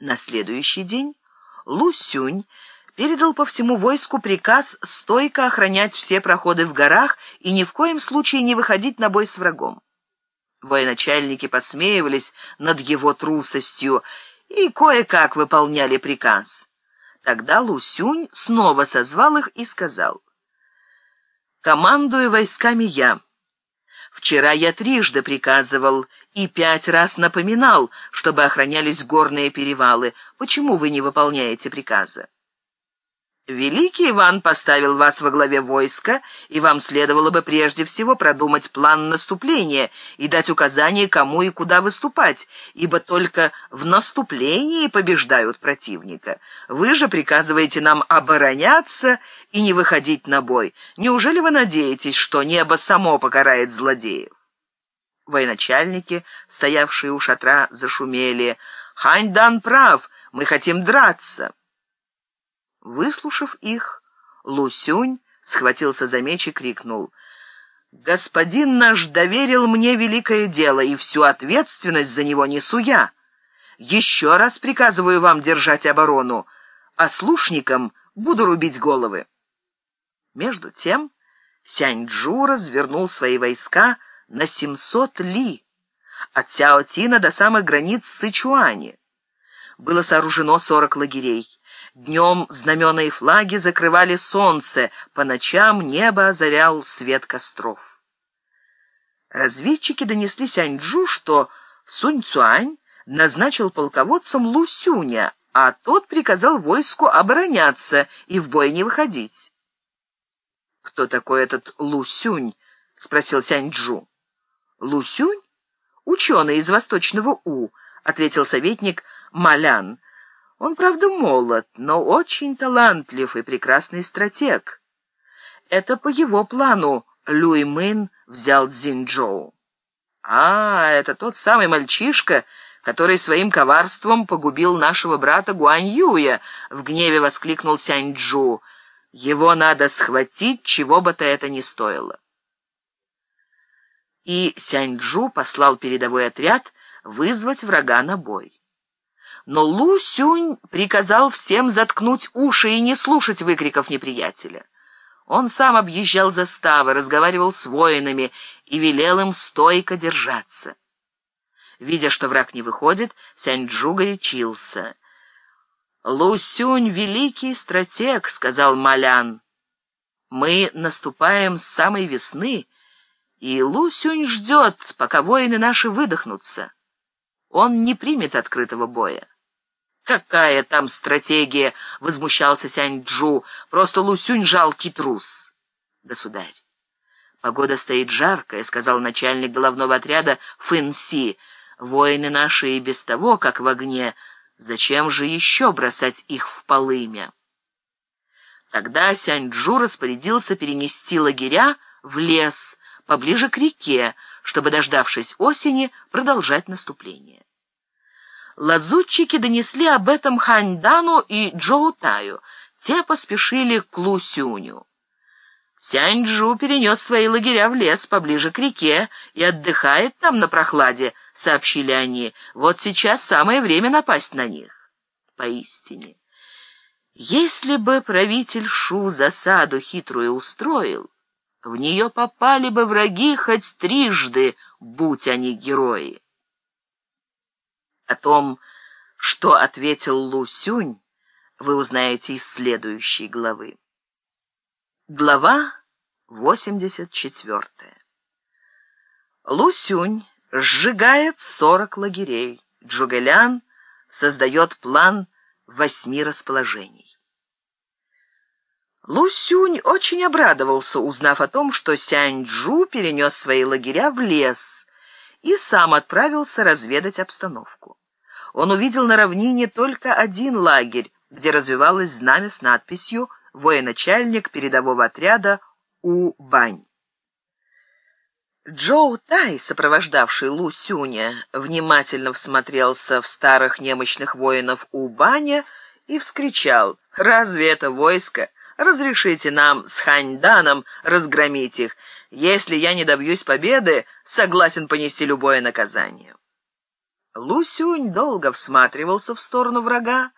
На следующий день Лу Сюнь передал по всему войску приказ стойко охранять все проходы в горах и ни в коем случае не выходить на бой с врагом. Военачальники посмеивались над его трусостью и кое-как выполняли приказ. Тогда Лусюнь снова созвал их и сказал, «Командую войсками я. Вчера я трижды приказывал и пять раз напоминал, чтобы охранялись горные перевалы. Почему вы не выполняете приказа?» Великий Иван поставил вас во главе войска, и вам следовало бы прежде всего продумать план наступления и дать указания, кому и куда выступать, ибо только в наступлении побеждают противника. Вы же приказываете нам обороняться и не выходить на бой. Неужели вы надеетесь, что небо само покарает злодеев? Военачальники, стоявшие у шатра, зашумели. «Хань Дан прав, мы хотим драться». Выслушав их, Лусюнь схватился за меч и крикнул. «Господин наш доверил мне великое дело, и всю ответственность за него несу я. Еще раз приказываю вам держать оборону, а слушникам буду рубить головы». Между тем Сяньчжу развернул свои войска на 700 ли, от Сяотина до самых границ Сычуани. Было сооружено 40 лагерей. Днем знамена и флаги закрывали солнце, по ночам небо озарял свет костров. Разведчики донесли Сяньчжу, что Сунь Цуань назначил полководцем Лу Сюня, а тот приказал войску обороняться и в бой не выходить. «Кто такой этот Лу Сюнь?» — спросил Сяньчжу. «Лу Сюнь? Ученый из Восточного У», — ответил советник Малян. Он, правда, молод, но очень талантлив и прекрасный стратег. Это по его плану Люй Мын взял Цзиньчжоу. А, это тот самый мальчишка, который своим коварством погубил нашего брата Гуань Юя, в гневе воскликнул Сяньчжу. Его надо схватить, чего бы то это ни стоило. И Сяньчжу послал передовой отряд вызвать врага на бой. Но Лу Сюнь приказал всем заткнуть уши и не слушать выкриков неприятеля. Он сам объезжал заставы, разговаривал с воинами и велел им стойко держаться. Видя, что враг не выходит, Сяньчжу горячился. «Лу Сюнь — великий стратег», — сказал Малян. «Мы наступаем с самой весны, и Лу Сюнь ждет, пока воины наши выдохнутся. Он не примет открытого боя». «Какая там стратегия?» — возмущался Сянь-Джу. «Просто Лусюнь жалкий трус». «Государь, погода стоит жаркая», — сказал начальник головного отряда Фэн-Си. «Воины наши и без того, как в огне. Зачем же еще бросать их в полымя?» Тогда Сянь-Джу распорядился перенести лагеря в лес, поближе к реке, чтобы, дождавшись осени, продолжать наступление. Лазутчики донесли об этом Ханьдану и Джоутаю. Те поспешили к Лусюню. Сяньчжу перенес свои лагеря в лес поближе к реке и отдыхает там на прохладе, сообщили они. Вот сейчас самое время напасть на них. Поистине. Если бы правитель Шу засаду хитрую устроил, в нее попали бы враги хоть трижды, будь они герои. О том, что ответил Лу Сюнь, вы узнаете из следующей главы. Глава 84. Лу Сюнь сжигает 40 лагерей. Джугэлян создает план восьми расположений. Лу Сюнь очень обрадовался, узнав о том, что Сянь-Джу перенес свои лагеря в лес и сам отправился разведать обстановку он увидел на равнине только один лагерь, где развивалось знамя с надписью «Военачальник передового отряда У-Бань». Джоу Тай, сопровождавший Лу Сюня, внимательно всмотрелся в старых немощных воинов У-Баня и вскричал «Разве это войско? Разрешите нам с Ханьданом разгромить их. Если я не добьюсь победы, согласен понести любое наказание». Лусюнь долго всматривался в сторону врага,